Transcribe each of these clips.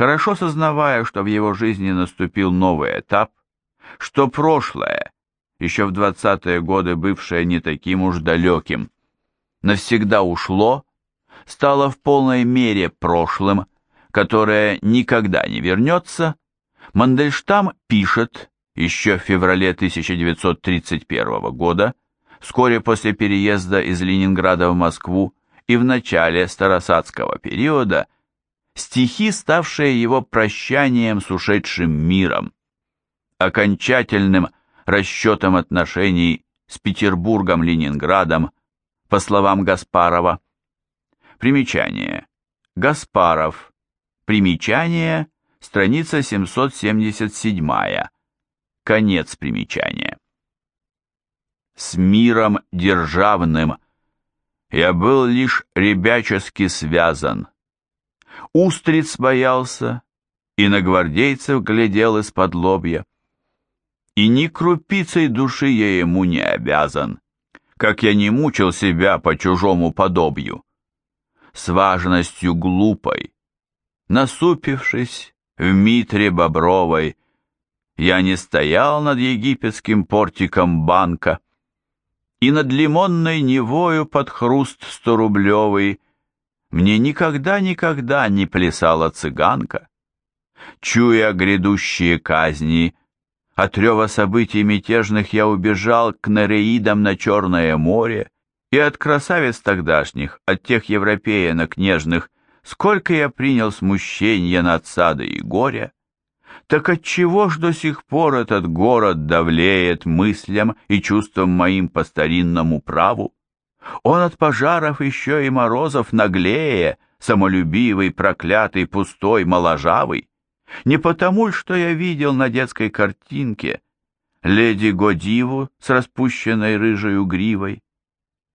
хорошо сознавая, что в его жизни наступил новый этап, что прошлое, еще в двадцатые годы бывшее не таким уж далеким, навсегда ушло, стало в полной мере прошлым, которое никогда не вернется, Мандельштам пишет еще в феврале 1931 года, вскоре после переезда из Ленинграда в Москву и в начале Старосадского периода, стихи, ставшие его прощанием с ушедшим миром, окончательным расчетом отношений с Петербургом-Ленинградом, по словам Гаспарова. Примечание. Гаспаров. Примечание. Страница 777. Конец примечания. С миром державным я был лишь ребячески связан. Устриц боялся и на гвардейцев глядел из-под лобья. И ни крупицей души я ему не обязан, как я не мучил себя по чужому подобию. С важностью глупой, насупившись в митре бобровой, я не стоял над египетским портиком банка, и над лимонной невою под хруст сторублевый мне никогда-никогда не плясала цыганка. Чуя грядущие казни, от рева событий мятежных я убежал к Нереидам на Черное море, и от красавиц тогдашних, от тех европеянок нежных, сколько я принял смущения, надсады и горя. Так отчего ж до сих пор этот город давлеет мыслям и чувствам моим по старинному праву? Он от пожаров еще и морозов наглее, самолюбивый, проклятый, пустой, моложавый. Не потому, что я видел на детской картинке леди Годиву с распущенной рыжей гривой.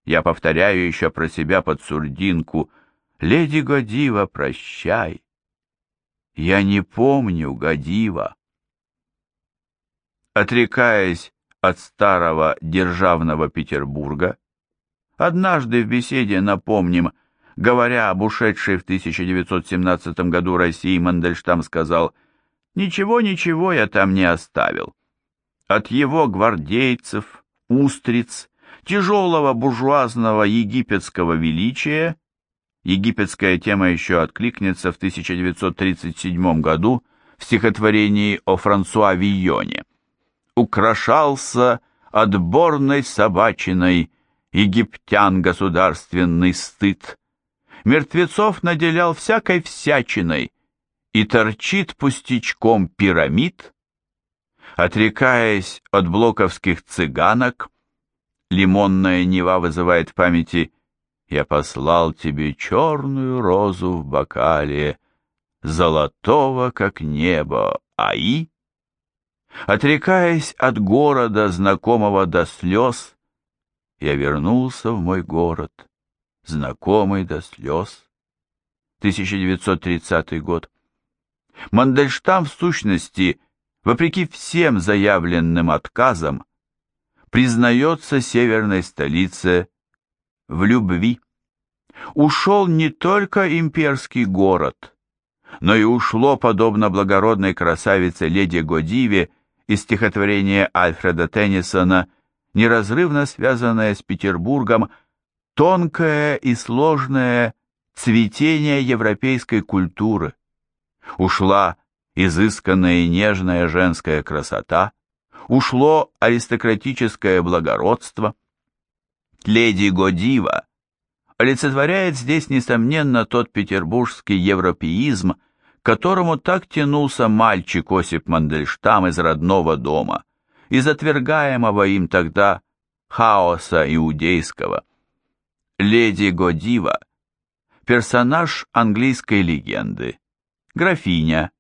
Я повторяю еще про себя под сурдинку «Леди Годива, прощай». Я не помню Годива. Отрекаясь от старого державного Петербурга, однажды в беседе, напомним, Говоря об ушедшей в 1917 году России, Мандельштам сказал, «Ничего, ничего я там не оставил. От его гвардейцев, устриц, тяжелого буржуазного египетского величия, египетская тема еще откликнется в 1937 году в стихотворении о Франсуа Вийоне, украшался отборной собачиной египтян государственный стыд, мертвецов наделял всякой всячиной и торчит пустячком пирамид, отрекаясь от блоковских цыганок, лимонная нева вызывает в памяти «Я послал тебе черную розу в бокале, золотого, как небо, аи». Отрекаясь от города, знакомого до слез, я вернулся в мой город знакомый до слез. 1930 год. Мандельштам в сущности, вопреки всем заявленным отказам, признается северной столице в любви. Ушел не только имперский город, но и ушло, подобно благородной красавице леди Годиве из стихотворения Альфреда Теннисона, неразрывно связанное с Петербургом, тонкое и сложное цветение европейской культуры. Ушла изысканная и нежная женская красота, ушло аристократическое благородство. Леди Годива олицетворяет здесь, несомненно, тот петербургский европеизм, к которому так тянулся мальчик Осип Мандельштам из родного дома, из отвергаемого им тогда хаоса иудейского – Леди Годива – персонаж английской легенды. Графиня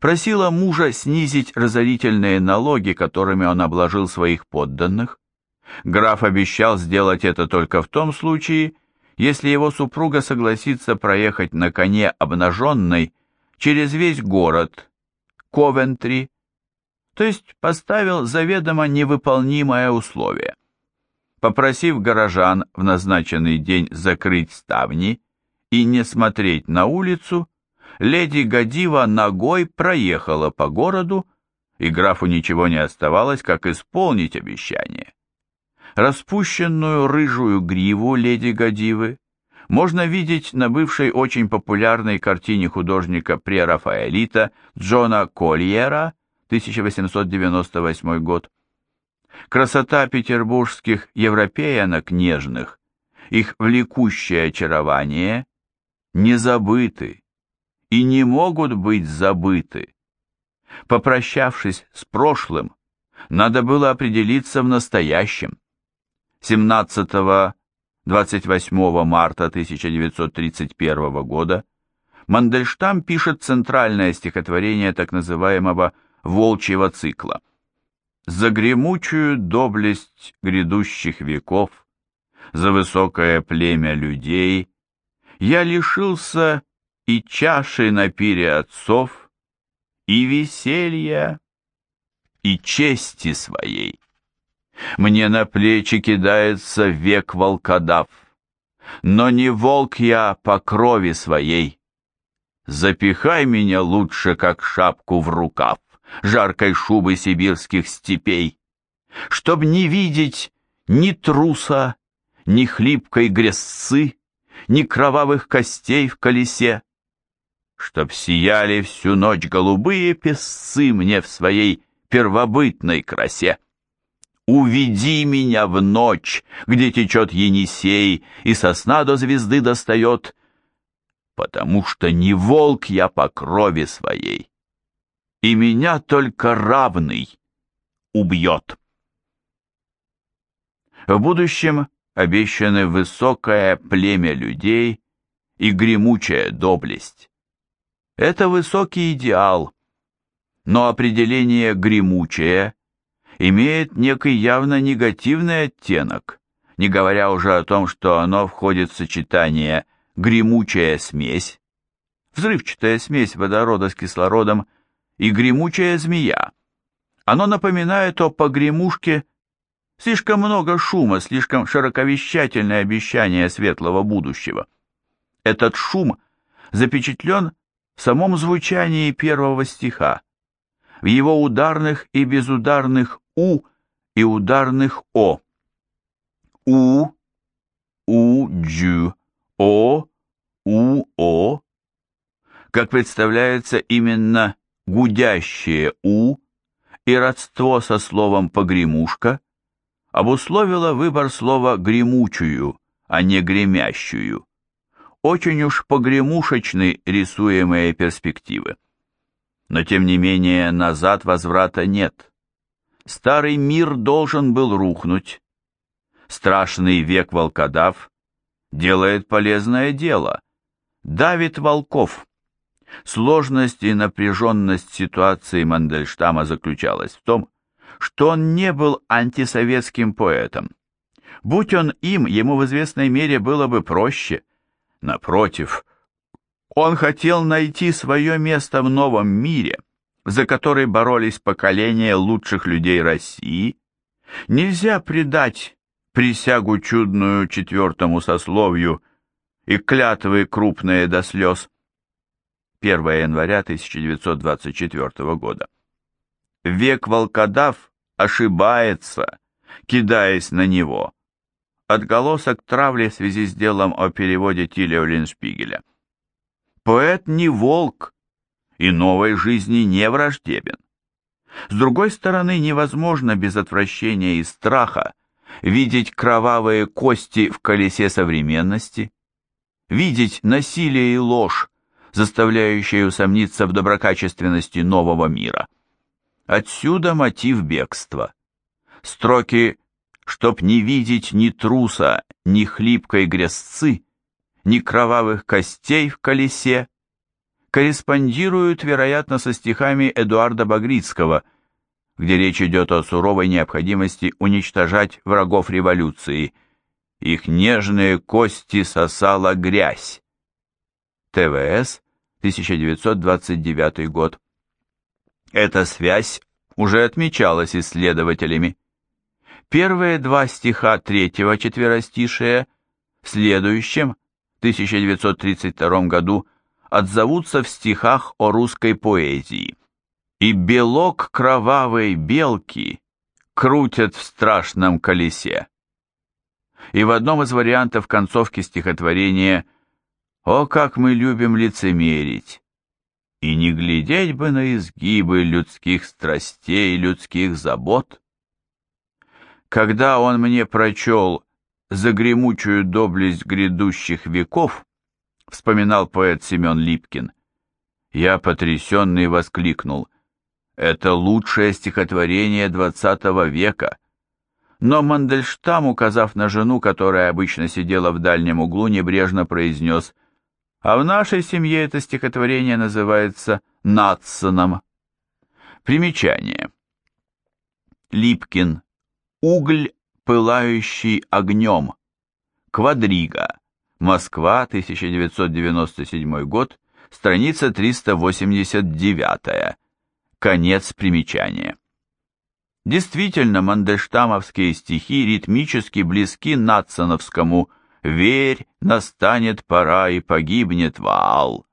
просила мужа снизить разорительные налоги, которыми он обложил своих подданных. Граф обещал сделать это только в том случае, если его супруга согласится проехать на коне обнаженной через весь город, Ковентри, то есть поставил заведомо невыполнимое условие. Попросив горожан в назначенный день закрыть ставни и не смотреть на улицу, леди Гадива ногой проехала по городу, и графу ничего не оставалось, как исполнить обещание. Распущенную рыжую гриву леди Гадивы можно видеть на бывшей очень популярной картине художника прерафаэлита Джона Кольера 1898 год. Красота петербургских европеянок нежных, их влекущее очарование не забыты и не могут быть забыты. Попрощавшись с прошлым, надо было определиться в настоящем. 17-28 марта 1931 года Мандельштам пишет центральное стихотворение так называемого «волчьего цикла». «За гремучую доблесть грядущих веков, за высокое племя людей, я лишился и чаши на пире отцов, и веселья, и чести своей. Мне на плечи кидается век волкодав, но не волк я по крови своей. Запихай меня лучше, как шапку в рукав, жаркой шубы сибирских степей, чтоб не видеть ни труса, ни хлипкой грязцы, ни кровавых костей в колесе, чтоб сияли всю ночь голубые песцы мне в своей первобытной красе. Уведи меня в ночь, где течет Енисей, и сосна до звезды достает, потому что не волк я по крови своей, и меня только равный убьет. В будущем обещаны высокое племя людей и гремучая доблесть. Это высокий идеал, но определение «гремучее» имеет некий явно негативный оттенок, не говоря уже о том, что оно входит в сочетание «гремучая смесь», взрывчатая смесь водорода с кислородом и гремучая змея. Оно напоминает о погремушке Слишком много шума, слишком широковещательное обещание светлого будущего. Этот шум запечатлен в самом звучании первого стиха, в его ударных и безударных «у» и ударных «о». «У», «у-джу», «о», «у-о». Как представляется, именно гудящее «у» и родство со словом «погремушка» обусловило выбор слова «гремучую», а не «гремящую». Очень уж погремушечны рисуемые перспективы. Но тем не менее назад возврата нет. Старый мир должен был рухнуть. Страшный век волкодав делает полезное дело, давит волков. Сложность и напряженность ситуации Мандельштама заключалась в том, что он не был антисоветским поэтом. Будь он им, ему в известной мере было бы проще. Напротив, он хотел найти свое место в новом мире, за который боролись поколения лучших людей России. Нельзя предать присягу чудную четвертому сословию и клятвы крупные до слез. 1 января 1924 года. Век волкодав ошибается, кидаясь на него. Отголосок травли в связи с делом о переводе Тиля Уллиншпигеля. Поэт не волк и новой жизни не враждебен. С другой стороны, невозможно без отвращения и страха видеть кровавые кости в колесе современности, видеть насилие и ложь, заставляющие усомниться в доброкачественности нового мира. Отсюда мотив бегства. Строки «Чтоб не видеть ни труса, ни хлипкой грязцы, ни кровавых костей в колесе» корреспондируют, вероятно, со стихами Эдуарда Багрицкого, где речь идет о суровой необходимости уничтожать врагов революции. Их нежные кости сосала грязь. ТВС, 1929 год. Эта связь уже отмечалась исследователями. Первые два стиха третьего четверостишия в следующем, 1932 году, отзовутся в стихах о русской поэзии. И белок кровавой белки крутят в страшном колесе. И в одном из вариантов концовки стихотворения «О, как мы любим лицемерить!» И не глядеть бы на изгибы людских страстей, людских забот. Когда он мне прочел за гремучую доблесть грядущих веков, вспоминал поэт Семен Липкин, я потрясенный воскликнул, это лучшее стихотворение двадцатого века. Но Мандельштам, указав на жену, которая обычно сидела в дальнем углу, небрежно произнес, а в нашей семье это стихотворение называется «Натсоном». Примечание. Липкин. Угль пылающий огнем. Квадрига. Москва, 1997 год, страница 389. Конец примечания. Действительно, мандельштамовские стихи ритмически близки Натсоновскому «Верь, настанет пора и погибнет ваал».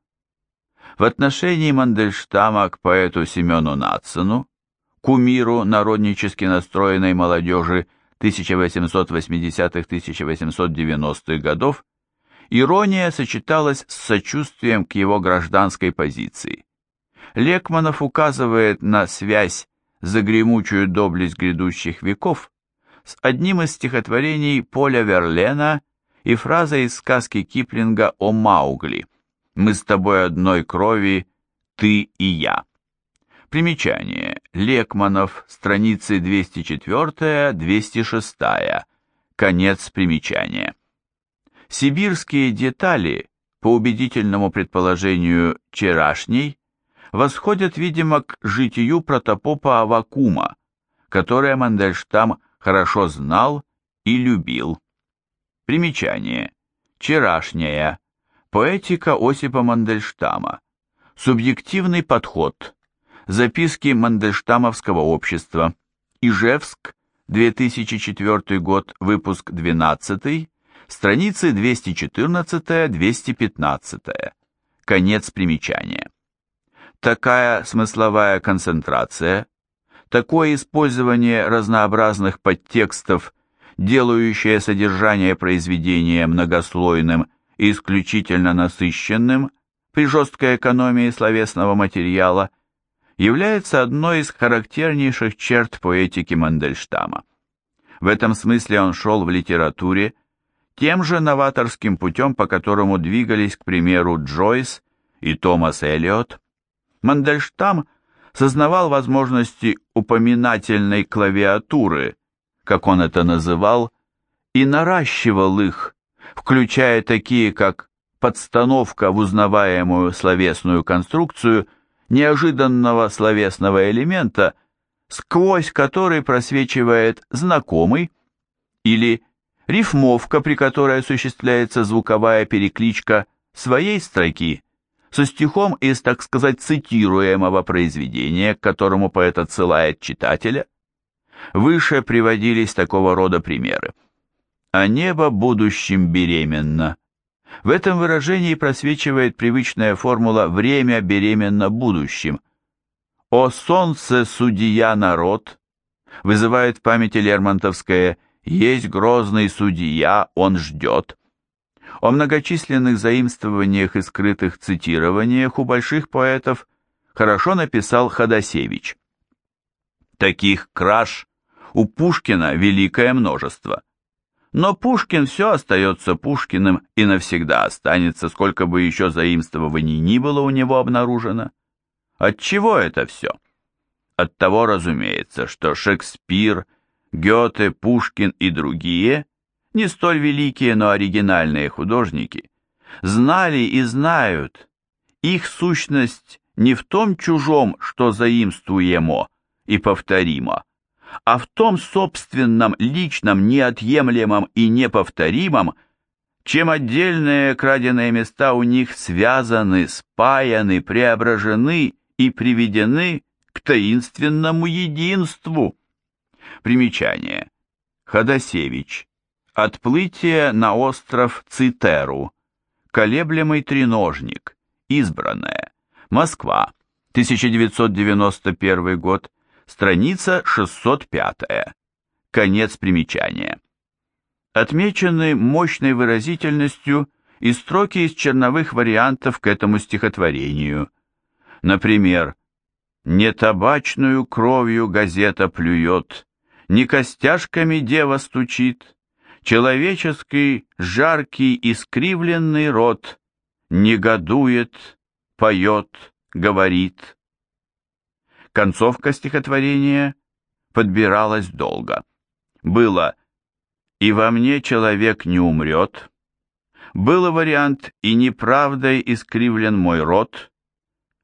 В отношении Мандельштама к поэту Семену Натсону, кумиру народнически настроенной молодежи 1880-1890-х годов, ирония сочеталась с сочувствием к его гражданской позиции. Лекманов указывает на связь за гремучую доблесть грядущих веков с одним из стихотворений Поля Верлена и фразой из сказки Киплинга о Маугли «Мы с тобой одной крови, ты и я». Примечание. Лекманов, страницы 204-206. Конец примечания. Сибирские детали, по убедительному предположению вчерашней, восходят, видимо, к житию протопопа Авакума, которое Мандельштам хорошо знал и любил. Примечание. Вчерашняя. Поэтика Осипа Мандельштама. Субъективный подход Записки Мандельштамовского общества. Ижевск, 2004 год, выпуск 12, страницы 214-215. Конец примечания. Такая смысловая концентрация, такое использование разнообразных подтекстов, делающее содержание произведения многослойным и исключительно насыщенным при жесткой экономии словесного материала – является одной из характернейших черт поэтики Мандельштама. В этом смысле он шел в литературе тем же новаторским путем, по которому двигались, к примеру, Джойс и Томас Эллиот. Мандельштам сознавал возможности упоминательной клавиатуры, как он это называл, и наращивал их, включая такие, как подстановка в узнаваемую словесную конструкцию – неожиданного словесного элемента, сквозь который просвечивает знакомый, или рифмовка, при которой осуществляется звуковая перекличка своей строки со стихом из, так сказать, цитируемого произведения, к которому поэт отсылает читателя. Выше приводились такого рода примеры. «А небо будущим беременно», в этом выражении просвечивает привычная формула «время беременно будущим». «О солнце, судья народ» вызывает в памяти Лермонтовское «Есть грозный судья, он ждет». О многочисленных заимствованиях и скрытых цитированиях у больших поэтов хорошо написал Ходосевич. Таких краж у Пушкина великое множество – но Пушкин все остается Пушкиным и навсегда останется, сколько бы еще заимствований ни было у него обнаружено. От чего это все? От того, разумеется, что Шекспир, Гёте, Пушкин и другие, не столь великие, но оригинальные художники, знали и знают, их сущность не в том чужом, что заимствуемо и повторимо, а в том собственном, личном, неотъемлемом и неповторимом, чем отдельные краденые места у них связаны, спаяны, преображены и приведены к таинственному единству. Примечание. Ходосевич. Отплытие на остров Цитеру. Колеблемый треножник. избранное. Москва, 1991 год, страница 605. Конец примечания. Отмечены мощной выразительностью и строки из черновых вариантов к этому стихотворению. Например, «Не табачную кровью газета плюет, не костяшками дева стучит, человеческий жаркий искривленный рот негодует, поет, говорит». Концовка стихотворения подбиралась долго. Было «И во мне человек не умрет», было вариант «И неправдой искривлен мой род»,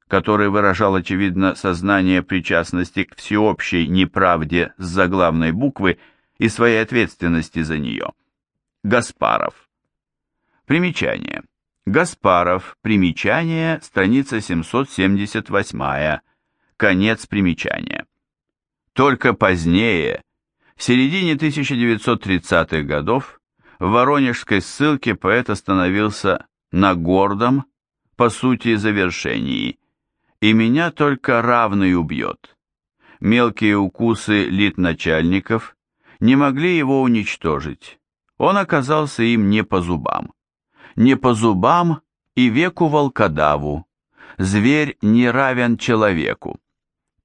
который выражал, очевидно, сознание причастности к всеобщей неправде с заглавной буквы и своей ответственности за нее. Гаспаров. Примечание. Гаспаров. Примечание. Страница 778. Конец примечания. Только позднее, в середине 1930-х годов, в Воронежской ссылке поэт остановился на гордом, по сути, завершении. «И меня только равный убьет». Мелкие укусы литначальников не могли его уничтожить. Он оказался им не по зубам. Не по зубам и веку волкодаву. Зверь не равен человеку.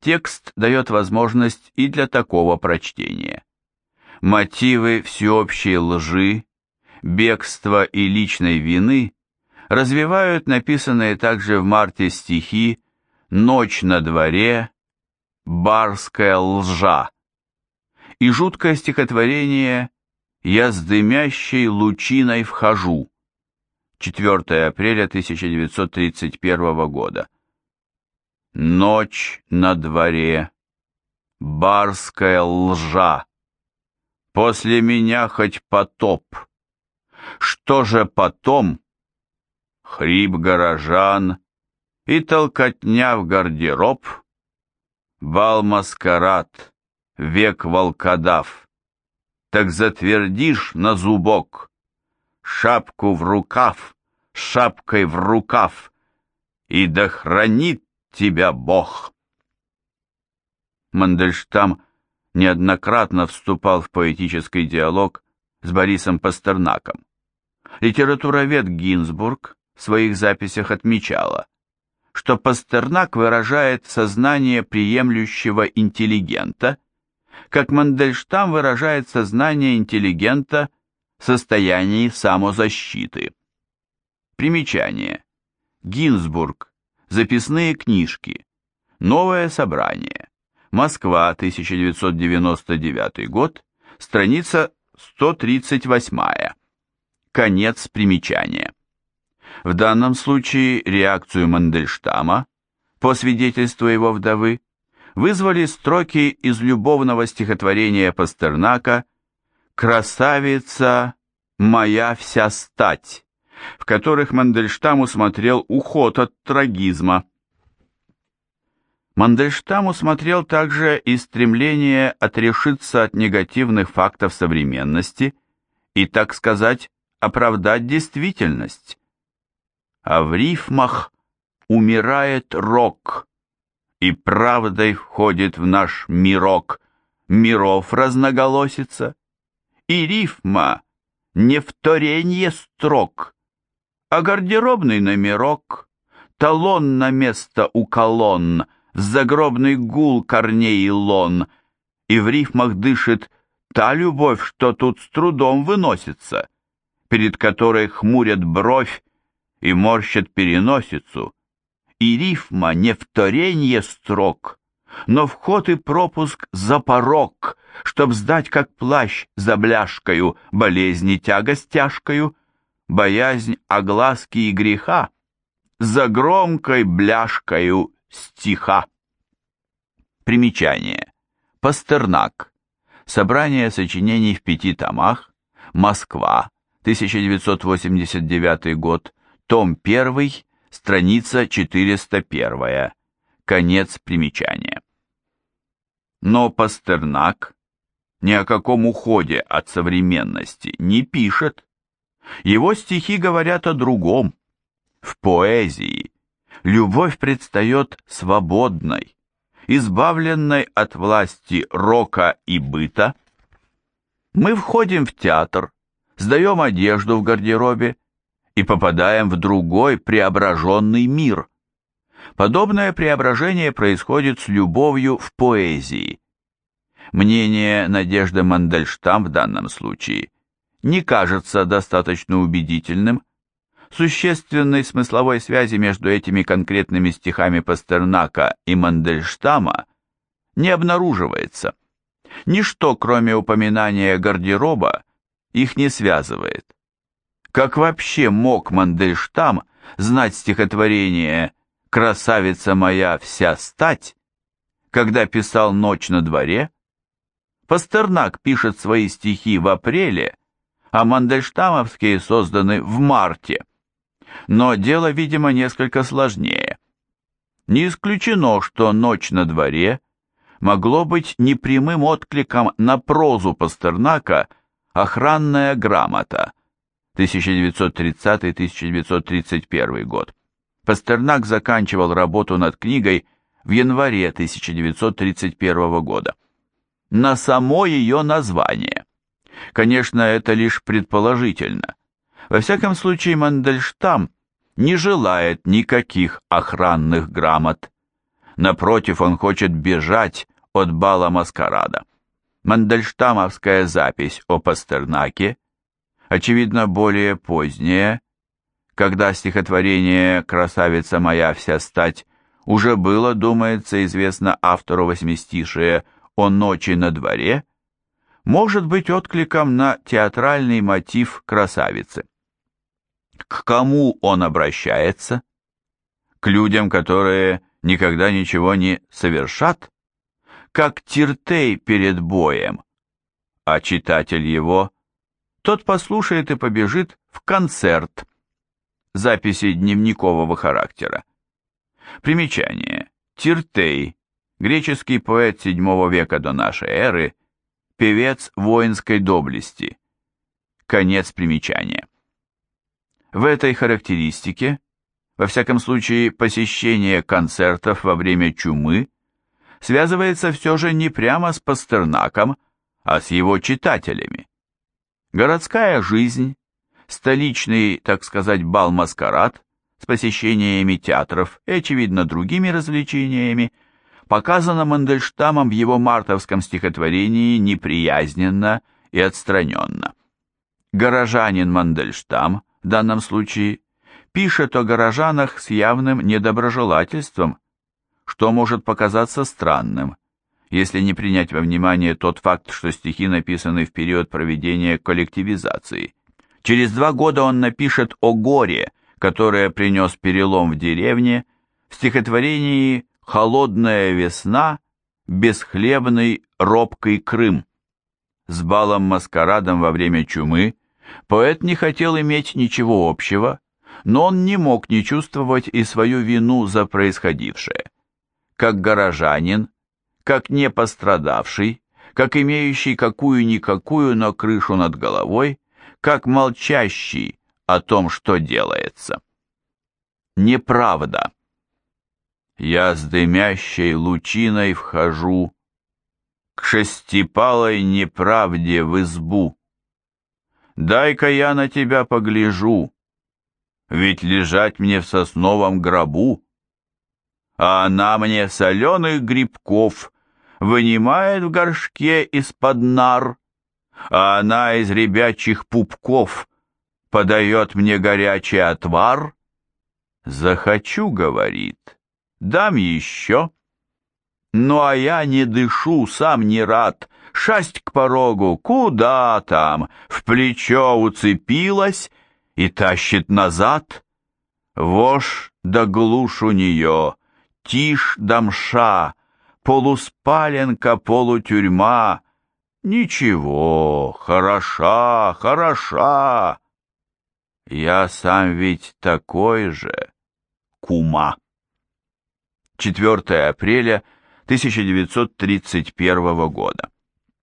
Текст дает возможность и для такого прочтения. Мотивы всеобщей лжи, бегства и личной вины развивают написанные также в марте стихи «Ночь на дворе», «Барская лжа» и жуткое стихотворение «Я с дымящей лучиной вхожу» 4 апреля 1931 года. Ночь на дворе, барская лжа. После меня хоть потоп. Что же потом? Хрип горожан и толкотня в гардероб. Бал-маскарад, век волкодав. Так затвердишь на зубок, шапку в рукав, шапкой в рукав, и да хранит тебя Бог. Мандельштам неоднократно вступал в поэтический диалог с Борисом Пастернаком. Литературовед Гинзбург в своих записях отмечала, что Пастернак выражает сознание приемлющего интеллигента, как Мандельштам выражает сознание интеллигента в состоянии самозащиты. Примечание. Гинзбург. Записные книжки. Новое собрание. Москва, 1999 год. Страница 138. Конец примечания. В данном случае реакцию Мандельштама, по свидетельству его вдовы, вызвали строки из любовного стихотворения Пастернака «Красавица моя вся стать», в которых Мандельштам усмотрел уход от трагизма. Мандельштам усмотрел также и стремление отрешиться от негативных фактов современности и, так сказать, оправдать действительность. А в рифмах умирает рок, и правдой входит в наш мирок, миров разноголосица, и рифма не вторенье строк, а гардеробный номерок, талон на место у колонн, загробный гул корней и лон, и в рифмах дышит та любовь, что тут с трудом выносится, перед которой хмурят бровь и морщат переносицу, и рифма не вторенье строк, но вход и пропуск за порог, чтоб сдать, как плащ за бляшкою, болезни тягость тяжкою, боязнь огласки и греха, за громкой бляшкою стиха. Примечание. Пастернак. Собрание сочинений в пяти томах. Москва. 1989 год. Том 1. Страница 401. Конец примечания. Но Пастернак ни о каком уходе от современности не пишет. Его стихи говорят о другом. В поэзии любовь предстает свободной, избавленной от власти рока и быта. Мы входим в театр, сдаем одежду в гардеробе и попадаем в другой преображенный мир. Подобное преображение происходит с любовью в поэзии. Мнение Надежды Мандельштам в данном случае не кажется достаточно убедительным, существенной смысловой связи между этими конкретными стихами Пастернака и Мандельштама не обнаруживается. Ничто, кроме упоминания гардероба, их не связывает. Как вообще мог Мандельштам знать стихотворение «Красавица моя вся стать», когда писал «Ночь на дворе»? Пастернак пишет свои стихи в апреле, а Мандельштамовские созданы в марте – но дело, видимо, несколько сложнее. Не исключено, что «Ночь на дворе» могло быть непрямым откликом на прозу Пастернака «Охранная грамота» 1930-1931 год. Пастернак заканчивал работу над книгой в январе 1931 года. На само ее название. Конечно, это лишь предположительно. Во всяком случае, Мандельштам не желает никаких охранных грамот. Напротив, он хочет бежать от бала маскарада. Мандельштамовская запись о Пастернаке, очевидно, более поздняя, когда стихотворение «Красавица моя вся стать» уже было, думается, известно автору восьмистишия о ночи на дворе, может быть откликом на театральный мотив красавицы. К кому он обращается? К людям, которые никогда ничего не совершат? Как Тиртей перед боем. А читатель его, тот послушает и побежит в концерт. Записи дневникового характера. Примечание. Тиртей, греческий поэт VII века до нашей эры, певец воинской доблести. Конец примечания. В этой характеристике, во всяком случае посещение концертов во время чумы, связывается все же не прямо с Пастернаком, а с его читателями. Городская жизнь, столичный, так сказать, бал-маскарад с посещениями театров и, очевидно, другими развлечениями, показано Мандельштамом в его мартовском стихотворении неприязненно и отстраненно. Горожанин Мандельштам – в данном случае, пишет о горожанах с явным недоброжелательством, что может показаться странным, если не принять во внимание тот факт, что стихи написаны в период проведения коллективизации. Через два года он напишет о горе, которое принес перелом в деревне, в стихотворении «Холодная весна», «Бесхлебный робкий Крым». С балом-маскарадом во время чумы Поэт не хотел иметь ничего общего, но он не мог не чувствовать и свою вину за происходившее. Как горожанин, как не пострадавший, как имеющий какую-никакую, но крышу над головой, как молчащий о том, что делается. Неправда. Я с дымящей лучиной вхожу к шестипалой неправде в избу. Дай-ка я на тебя погляжу, ведь лежать мне в сосновом гробу. А она мне соленых грибков вынимает в горшке из-под нар, а она из ребячих пупков подает мне горячий отвар. Захочу, говорит, дам еще. Ну, а я не дышу, сам не рад, шасть к порогу, куда там, в плечо уцепилась и тащит назад. Вошь да глушь у нее, тишь да мша, полуспаленка, полутюрьма. Ничего, хороша, хороша. Я сам ведь такой же, кума. 4 апреля 1931 года.